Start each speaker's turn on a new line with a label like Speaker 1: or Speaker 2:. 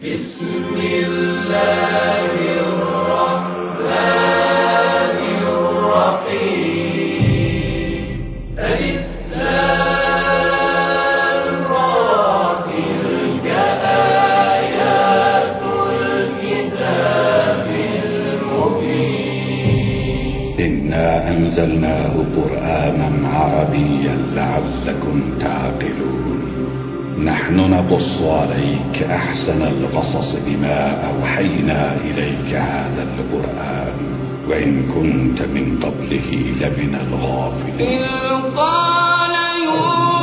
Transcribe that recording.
Speaker 1: بسم الله الرحمن الرحيم ألف تلك آيات الكتاب المبين
Speaker 2: إنا أنزلناه قرآنا عربيا لعلكم تعقلون. نحن نقص عليك أحسن القصص بما أوحينا إليك هذا القرآن. وإن كنت من قبله لمن الغافلين.
Speaker 1: قال يوسف